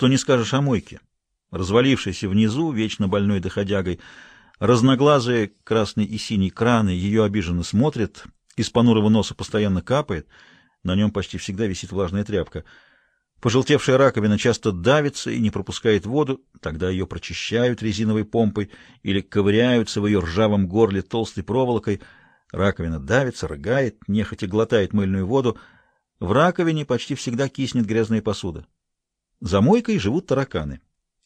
Что не скажешь о мойке? Развалившейся внизу, вечно больной доходягой, разноглазые красный и синий краны ее обиженно смотрят, из понурого носа постоянно капает, на нем почти всегда висит влажная тряпка. Пожелтевшая раковина часто давится и не пропускает воду, тогда ее прочищают резиновой помпой или ковыряются в ее ржавом горле толстой проволокой. Раковина давится, рыгает, нехотя глотает мыльную воду. В раковине почти всегда киснет грязная посуда. За мойкой живут тараканы.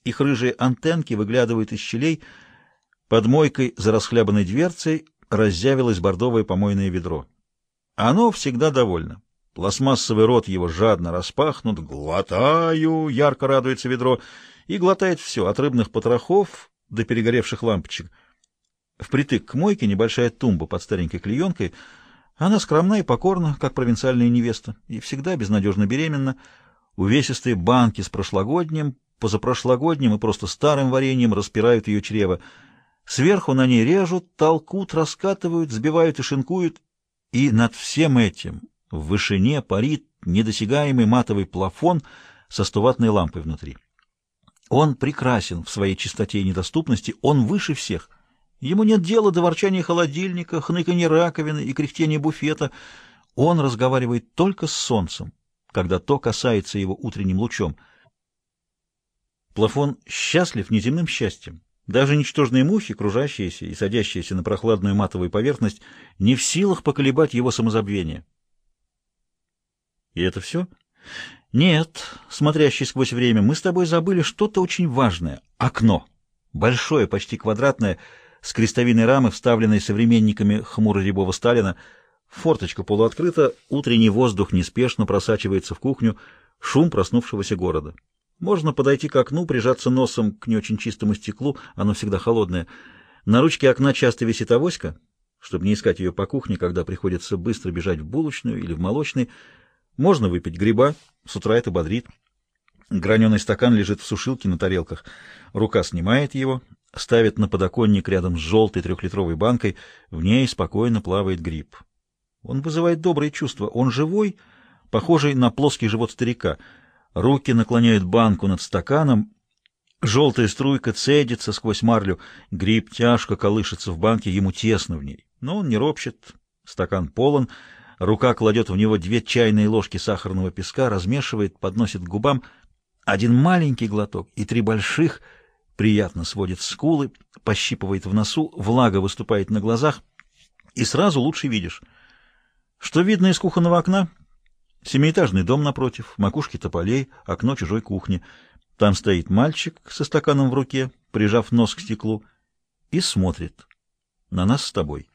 Их рыжие антенки выглядывают из щелей. Под мойкой за расхлябанной дверцей разъявилось бордовое помойное ведро. Оно всегда довольно. Пластмассовый рот его жадно распахнут. «Глотаю!» — ярко радуется ведро. И глотает все, от рыбных потрохов до перегоревших лампочек. Впритык к мойке небольшая тумба под старенькой клеенкой. Она скромна и покорна, как провинциальная невеста, и всегда безнадежно беременна. Увесистые банки с прошлогодним, позапрошлогодним и просто старым вареньем распирают ее чрево. Сверху на ней режут, толкут, раскатывают, сбивают и шинкуют. И над всем этим в вышине парит недосягаемый матовый плафон со стоватной лампой внутри. Он прекрасен в своей чистоте и недоступности, он выше всех. Ему нет дела до ворчания холодильника, хныканья раковины и кряхтения буфета. Он разговаривает только с солнцем, когда то касается его утренним лучом. Плафон счастлив неземным счастьем. Даже ничтожные мухи, кружащиеся и садящиеся на прохладную матовую поверхность, не в силах поколебать его самозабвение. И это все? Нет, смотрящий сквозь время, мы с тобой забыли что-то очень важное. Окно. Большое, почти квадратное, с крестовиной рамы, вставленной современниками хмуро-рябого Сталина. Форточка полуоткрыта, утренний воздух неспешно просачивается в кухню, шум проснувшегося города. Можно подойти к окну, прижаться носом к не очень чистому стеклу, оно всегда холодное. На ручке окна часто висит авоська, чтобы не искать ее по кухне, когда приходится быстро бежать в булочную или в молочный. Можно выпить гриба, с утра это бодрит. Граненый стакан лежит в сушилке на тарелках. Рука снимает его, ставит на подоконник рядом с желтой трехлитровой банкой. В ней спокойно плавает гриб. Он вызывает добрые чувства. Он живой, похожий на плоский живот старика. Руки наклоняют банку над стаканом. Желтая струйка цедится сквозь марлю. Гриб тяжко колышется в банке, ему тесно в ней. Но он не ропщет. Стакан полон. Рука кладет в него две чайные ложки сахарного песка, размешивает, подносит к губам. Один маленький глоток и три больших приятно сводит скулы, пощипывает в носу, влага выступает на глазах, и сразу лучше видишь. Что видно из кухонного окна? Семиэтажный дом напротив, макушки тополей, окно чужой кухни. Там стоит мальчик со стаканом в руке, прижав нос к стеклу, и смотрит на нас с тобой.